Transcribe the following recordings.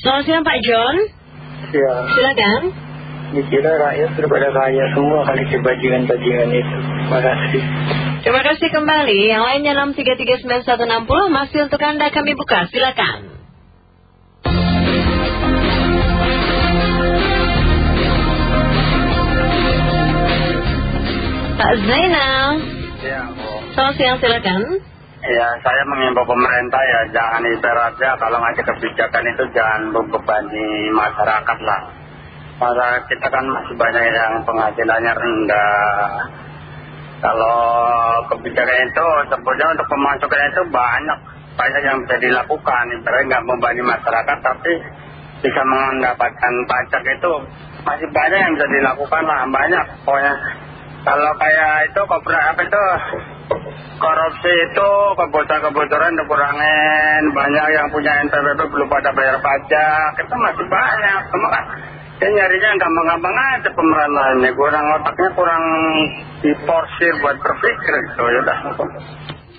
Selamat siang Pak John. Ya, Silakan. dikira rakyat sudah pada kaya semua kali si bajingan-bajingan itu. Terima kasih. Terima kasih kembali. Yang lainnya 6339160 masih untuk Anda kami buka. Silakan. Pak Zainal. Ya, Bu. Selamat siang silakan. Ya, saya mengimbau pemerintah ya, jangan ibaratnya kalau ngasih kebijakan itu jangan membebani masyarakat lah. Masyarakat kita kan masih banyak yang penghasilannya rendah. Kalau kebijakan itu sebetulnya untuk pemasukan itu banyak, banyak yang bisa dilakukan. Ibaratnya nggak membebani masyarakat, tapi bisa mendapatkan pajak itu masih banyak yang bisa dilakukan lah, banyak pokoknya. Kalau kayak itu kooperatif itu korupsi itu kebocoran-kebocoran dikurangin banyak yang punya NPWP belum pada bayar pajak. Itu masih banyak. Cuma kan dia nyarinya gampang-gampang aja pemerintahannya kurang otaknya kurang diporsir buat berpikir gitu ya udah.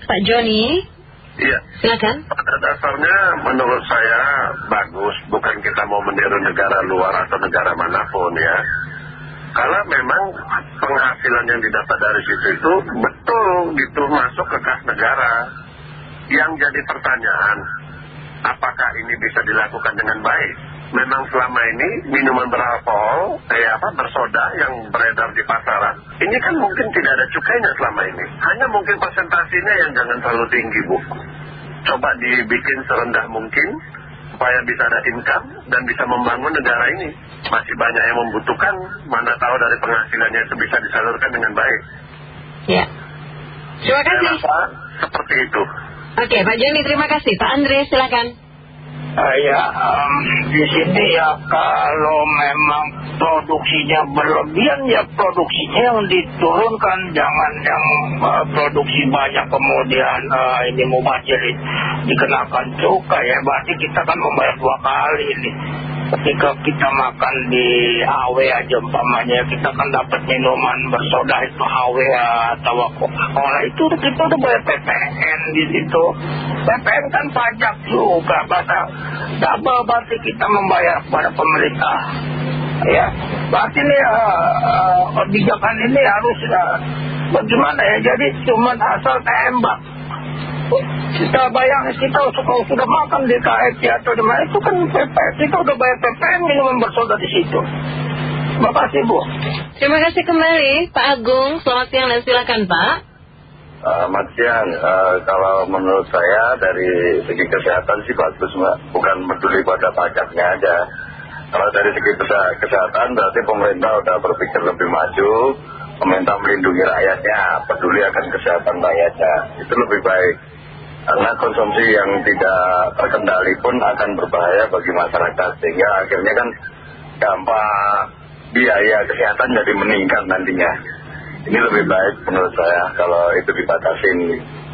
Pak Joni. Iya, Silakan. pada dasarnya menurut saya bagus, bukan kita mau meniru negara luar atau negara mana pun ya. Kalau memang penghasilan yang didapat dari situ itu betul gitu masuk ke kas negara. Yang jadi pertanyaan, apakah ini bisa dilakukan dengan baik? Memang selama ini minuman beralkohol, eh apa, bersoda yang beredar di pasaran, ini kan mungkin tidak ada cukainya selama ini. Hanya mungkin presentasinya yang jangan terlalu tinggi, Bu. Coba dibikin serendah mungkin, supaya bisa ada income dan bisa membangun negara ini. Masih banyak yang membutuhkan, mana tahu dari penghasilannya itu bisa disalurkan dengan baik. Ya. Terima Saya kasih. rasa seperti itu. Oke Pak Joni terima kasih. Pak Andre silakan. Ya, em, di sini ya kalau memang produksinya berlebihan ya produksinya yang diturunkan. Jangan yang eh, produksi banyak kemudian eh, ini mubazir dikenakan cukai. Ya berarti kita kan membayar dua kali ini ketika kita makan di HW aja umpamanya kita kan dapat minuman bersoda itu HW atau Coca-Cola itu kita udah bayar PPN di situ. PPN kan pajak juga bahasa double berarti kita membayar kepada pemerintah. Ya berarti ini eh, eh, kebijakan ini harus eh, bagaimana ya? Jadi cuma asal tembak kita bayang kita kalau sudah makan di KFC atau di mana itu kan PPN kita udah bayar PPN minuman bersoda di situ terima kasih Bu Terima kasih kembali Pak Agung. Selamat siang dan silakan Pak. Selamat siang, Eh, kalau menurut saya dari segi kesehatan sih bagus mbak, bukan peduli pada pajaknya aja. Kalau dari segi kese- kesehatan berarti pemerintah udah berpikir lebih maju, pemerintah melindungi rakyatnya, peduli akan kesehatan rakyatnya, itu lebih baik. Karena konsumsi yang tidak terkendali pun akan berbahaya bagi masyarakat, sehingga akhirnya kan dampak biaya kesehatan jadi meningkat nantinya. Ini lebih baik menurut saya kalau itu dibatasin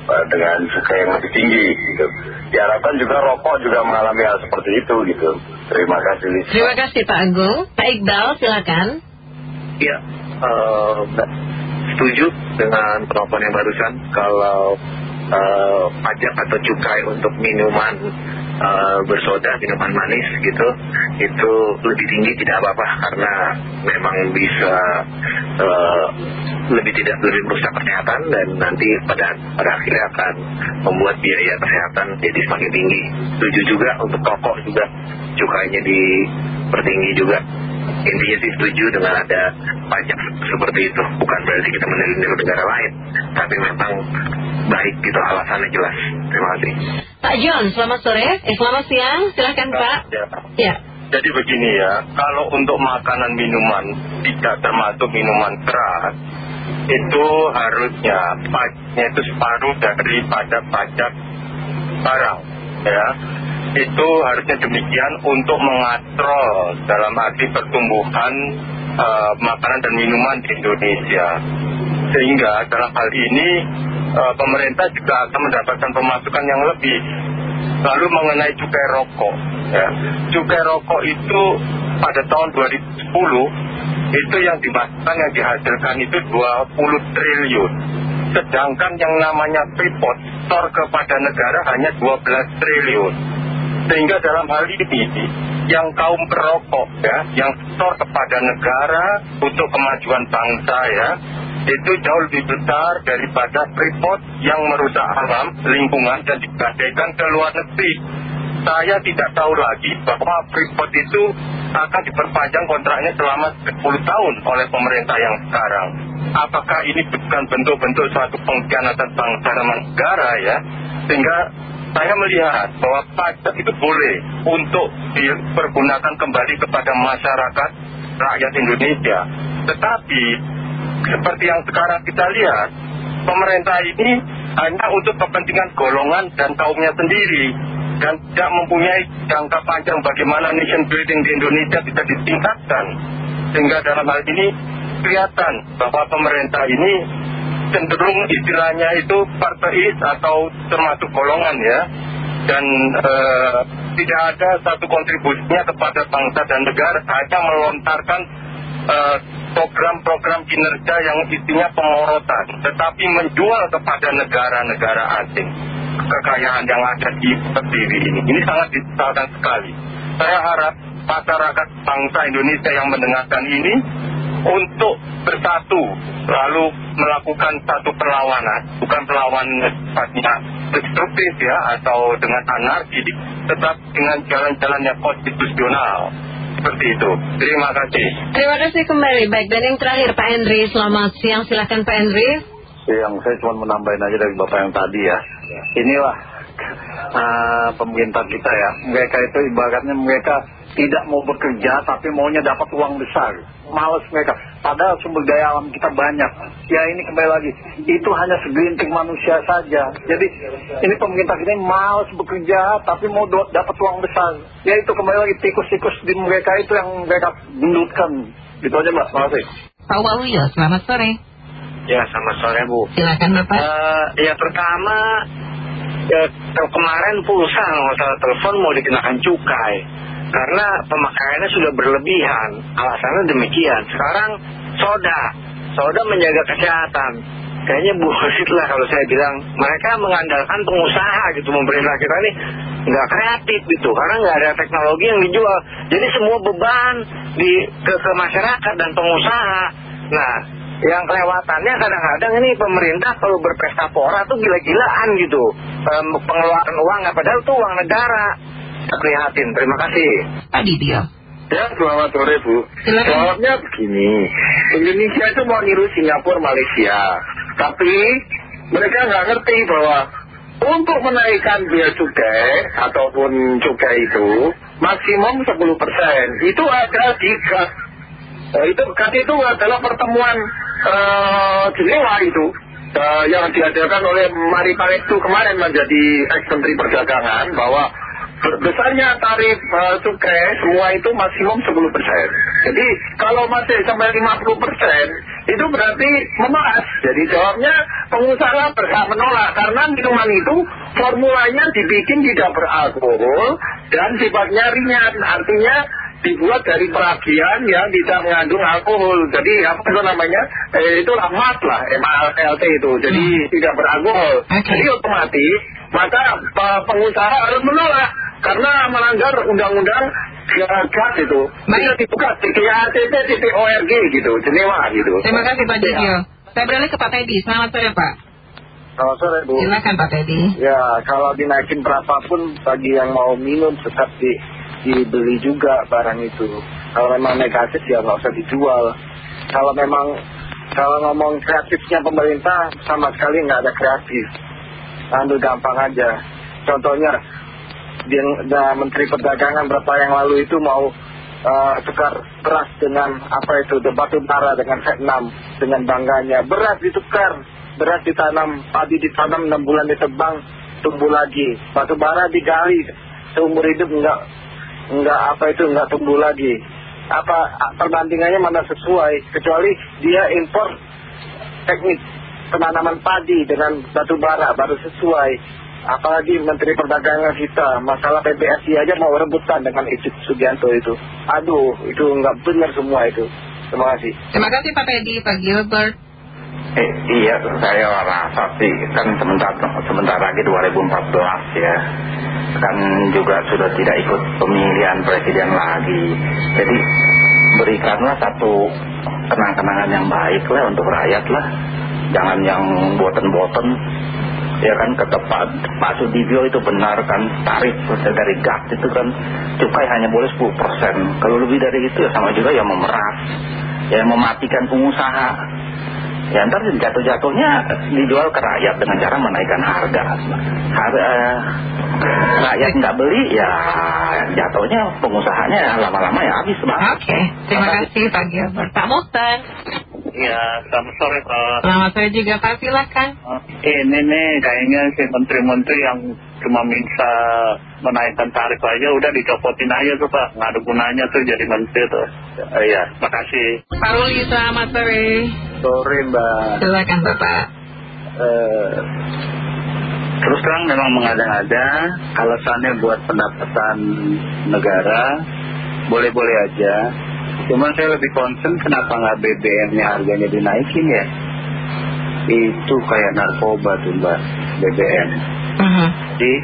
eh, dengan cukai yang lebih tinggi gitu. Diharapkan juga rokok juga mengalami hal seperti itu gitu. Terima kasih. Terima kasih Pak Agung. Pak Iqbal silakan. Ya, eh, setuju dengan penelpon yang barusan kalau eh, pajak atau cukai untuk minuman eh, bersoda, minuman manis gitu, itu lebih tinggi tidak apa-apa karena memang bisa eh, lebih tidak lebih merusak kesehatan dan nanti pada pada akhirnya akan membuat biaya kesehatan jadi semakin tinggi. Setuju juga untuk rokok juga cukainya dipertinggi juga intinya sih setuju dengan ada pajak seperti itu bukan berarti kita meniru negara lain tapi memang baik gitu alasannya jelas terima kasih Pak John selamat sore. Eh selamat siang. Silakan Pak. Ya. Ya. Jadi begini ya, kalau untuk makanan minuman tidak termasuk minuman keras, itu harusnya pajaknya itu separuh daripada pajak barang, ya. Itu harusnya demikian untuk mengatrol dalam arti pertumbuhan eh, makanan dan minuman di Indonesia. Sehingga dalam hal ini eh, pemerintah juga akan mendapatkan pemasukan yang lebih. Lalu mengenai cukai rokok, ya. cukai rokok itu pada tahun 2010 itu yang dimasukkan yang dihasilkan itu 20 triliun. Sedangkan yang namanya Freeport store kepada negara hanya 12 triliun. Sehingga dalam hal ini yang kaum perokok ya, yang store kepada negara untuk kemajuan bangsa ya, itu jauh lebih besar daripada freeport yang merusak alam, lingkungan dan digadaikan ke luar negeri. Saya tidak tahu lagi bahwa freeport itu akan diperpanjang kontraknya selama 10 tahun oleh pemerintah yang sekarang. Apakah ini bukan bentuk-bentuk suatu pengkhianatan bangsa dan negara ya? Sehingga saya melihat bahwa pajak itu boleh untuk dipergunakan kembali kepada masyarakat rakyat Indonesia. Tetapi seperti yang sekarang kita lihat, pemerintah ini hanya untuk kepentingan golongan dan kaumnya sendiri dan tidak mempunyai jangka panjang bagaimana nation building di Indonesia bisa ditingkatkan. Sehingga dalam hal ini kelihatan bahwa pemerintah ini cenderung istilahnya itu partais atau termasuk golongan ya. Dan eh, tidak ada satu kontribusinya kepada bangsa dan negara, hanya melontarkan eh, program-program kinerja yang isinya pemorotan, tetapi menjual kepada negara-negara asing kekayaan yang ada di berdiri ini. Ini sangat disesalkan sekali. Saya harap masyarakat bangsa Indonesia yang mendengarkan ini untuk bersatu lalu melakukan satu perlawanan, bukan perlawanan sifatnya destruktif ya atau dengan anarki, tetap dengan jalan-jalan yang konstitusional. Seperti itu. Terima kasih. Terima kasih kembali. Baik, dan yang terakhir Pak Henry, selamat siang. Silahkan Pak Henry. Yang saya cuma menambahin aja dari Bapak yang tadi ya. Inilah uh, pemerintah kita ya. Mereka itu ibaratnya mereka tidak mau bekerja tapi maunya dapat uang besar. Males mereka. Padahal sumber daya alam kita banyak. Ya ini kembali lagi. Itu hanya segelintir manusia saja. Jadi ini pemerintah kita ini males bekerja tapi mau dapat uang besar. Ya itu kembali lagi tikus-tikus di mereka itu yang mereka gendutkan. Gitu aja Mbak. Terima kasih. Pak Waluyo, selamat sore. Ya, selamat sore Bu. Silakan Bapak. Uh, ya pertama, ya, kemarin pulsa masalah telepon mau dikenakan cukai. Karena pemakaiannya sudah berlebihan. Alasannya demikian. Sekarang soda. Soda menjaga kesehatan. Kayaknya bullshit lah kalau saya bilang. Mereka mengandalkan pengusaha gitu. Pemerintah kita ini nggak kreatif gitu. Karena nggak ada teknologi yang dijual. Jadi semua beban di, ke, ke masyarakat dan pengusaha. Nah, yang kelewatannya kadang-kadang ini pemerintah kalau berpesta pora tuh gila-gilaan gitu. pengeluaran uang, padahal itu uang negara prihatin. Terima kasih. Tadi dia. Ya, selamat sore Bu. Jawabnya begini, Indonesia itu mau niru Singapura, Malaysia. Tapi mereka nggak ngerti bahwa untuk menaikkan biaya cukai ataupun cukai itu maksimum 10%. Itu ada di. Nah, itu gas itu adalah pertemuan uh, Jenewa itu. Uh, yang diadakan oleh Mari itu kemarin menjadi ex-menteri perdagangan bahwa besarnya tarif uh, cukai semua itu maksimum 10%. Jadi kalau masih sampai 50% itu berarti menolak. Jadi jawabnya pengusaha berhak menolak karena minuman itu formulanya dibikin tidak beralkohol dan sifatnya ringan. Artinya dibuat dari peragian yang tidak mengandung alkohol. Jadi apa itu namanya? Eh, itu mat lah, MALT itu. Jadi hmm. tidak beralkohol. Jadi otomatis maka pengusaha harus menolak karena melanggar undang-undang gas itu. Bisa dibuka TKATT, TPORG gitu, Jenewa gitu. Terima kasih Pak Jojo. Ya. Saya beralih ke Pak Teddy. Selamat sore Pak. Selamat sore Bu. Silakan Pak Teddy. Ya kalau dinaikin berapapun bagi yang mau minum tetap di, dibeli juga barang itu. Kalau memang negatif ya nggak usah dijual. Kalau memang kalau ngomong kreatifnya pemerintah sama sekali nggak ada kreatif. Ambil gampang aja. Contohnya dia, Menteri Perdagangan berapa yang lalu itu mau uh, tukar beras dengan apa itu batu bara dengan Vietnam dengan bangganya. Beras ditukar beras ditanam padi ditanam enam bulan ditebang tumbuh lagi. Batu bara digali seumur hidup enggak enggak apa itu enggak tumbuh lagi. Apa perbandingannya mana sesuai kecuali dia impor teknik penanaman padi dengan batu bara baru sesuai. Apalagi Menteri Perdagangan kita masalah PBSI aja mau rebutan dengan Icuk Sugianto itu. Aduh itu nggak benar semua itu. Terima kasih. Terima kasih Pak Teddy Pak Gilbert. Eh, iya saya rasa sih kan sebentar sebentar lagi 2014 ya. Kan juga sudah tidak ikut pemilihan presiden lagi. Jadi berikanlah satu kenang-kenangan yang baik lah untuk rakyat lah. Jangan yang boten-boten. Ya kan kata Pak, Pak Sudibyo itu benar kan tarif dari GAT itu kan cukai hanya boleh 10%. Kalau lebih dari itu ya sama juga ya memeras. Ya mematikan pengusaha. Ya ntar jatuh-jatuhnya dijual ke rakyat dengan cara menaikkan harga. Harga eh, rakyat nggak beli ya jatuhnya pengusahanya lama-lama ya habis bang. Oke, terima kasih Pak Gilbert. Pak. Ya, selamat sore Pak. Selamat sore juga Pak, silakan. Ini nih kayaknya si menteri-menteri yang cuma minta menaikkan tarif aja udah dicopotin aja tuh Pak. Nggak ada gunanya tuh jadi menteri tuh. Iya, makasih. Pak Ruli, selamat sore. Sore Mbak. Silakan Bapak. Eh, terus terang memang mengada-ngada alasannya buat pendapatan negara boleh-boleh aja cuman saya lebih concern kenapa nggak BBM-nya harganya dinaikin ya itu kayak narkoba tuh mbak BBM Mhm. jadi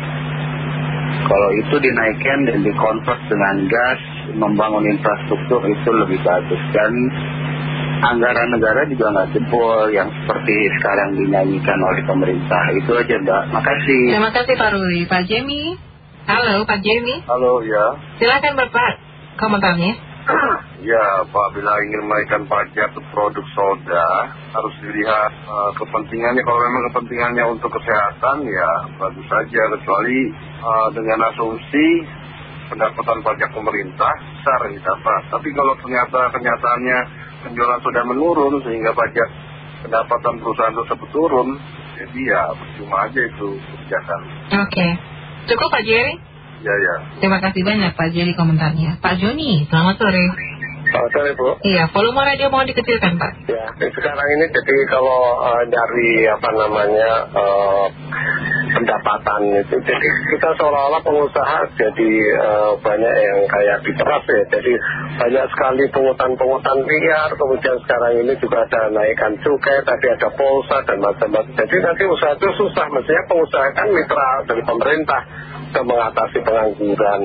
kalau itu dinaikkan dan dikonvert dengan gas membangun infrastruktur itu lebih bagus dan anggaran negara juga nggak jebol yang seperti sekarang dinyanyikan oleh pemerintah itu aja mbak makasih Terima kasih Pak Ruli. Pak Jemi. Halo Pak Jemi. Halo ya. Silakan Bapak komentarnya. Ya, apabila ingin menaikkan pajak ke produk soda, harus dilihat eh, kepentingannya. Kalau memang kepentingannya untuk kesehatan, ya bagus saja. Kecuali eh, dengan asumsi pendapatan pajak pemerintah besar yang didapat. Tapi kalau ternyata kenyataannya penjualan soda menurun, sehingga pajak pendapatan perusahaan tersebut turun, jadi ya percuma aja itu kebijakan. Oke. Cukup Pak Jerry? Ya, ya. Terima kasih banyak Pak Jerry komentarnya. Pak Joni, selamat sore. Selamat sore Bu. Iya, volume radio mohon dikecilkan Pak. Ya, sekarang ini jadi kalau eh, dari apa namanya eh, pendapatan itu, jadi kita seolah-olah pengusaha jadi eh, banyak yang kayak diperas ya. Jadi banyak sekali pungutan-pungutan liar, kemudian sekarang ini juga ada naikkan cukai, tadi ada polsa dan macam-macam. Jadi nanti usaha itu susah, mestinya pengusaha kan mitra dari pemerintah untuk mengatasi pengangguran.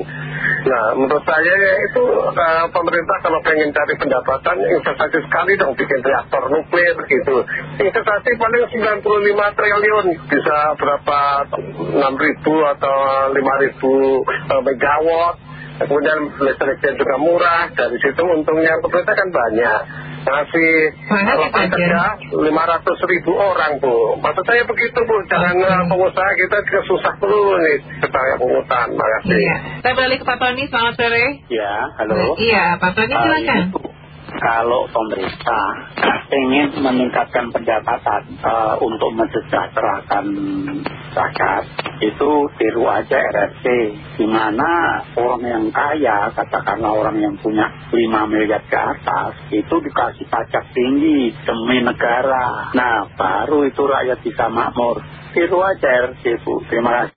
Nah, menurut saya ya itu eh, pemerintah kalau pengen cari pendapatan investasi sekali dong bikin reaktor nuklir gitu. Investasi paling 95 triliun bisa berapa 6 ribu atau 5 ribu eh, megawatt. Kemudian listriknya juga murah, dari situ untungnya pemerintah kan banyak. Ngasih Mana sih, lapangan kerja 500 ribu orang Bu. Maksud saya begitu Bu, jangan eh, pengusaha kita juga susah dulu nih sebagai pungutan. Makasih. Iya. Saya balik ke Pak Tony, selamat sore. ya halo Iya, Pak Tony Ah, silakan. Kalau pemerintah ingin meningkatkan pendapatan eh, untuk mensejahterakan rakyat itu tiru aja RRC di mana orang yang kaya katakanlah orang yang punya 5 miliar ke atas itu dikasih pajak tinggi demi negara. Nah baru itu rakyat bisa makmur. Tiru aja RRC Bu. Terima kasih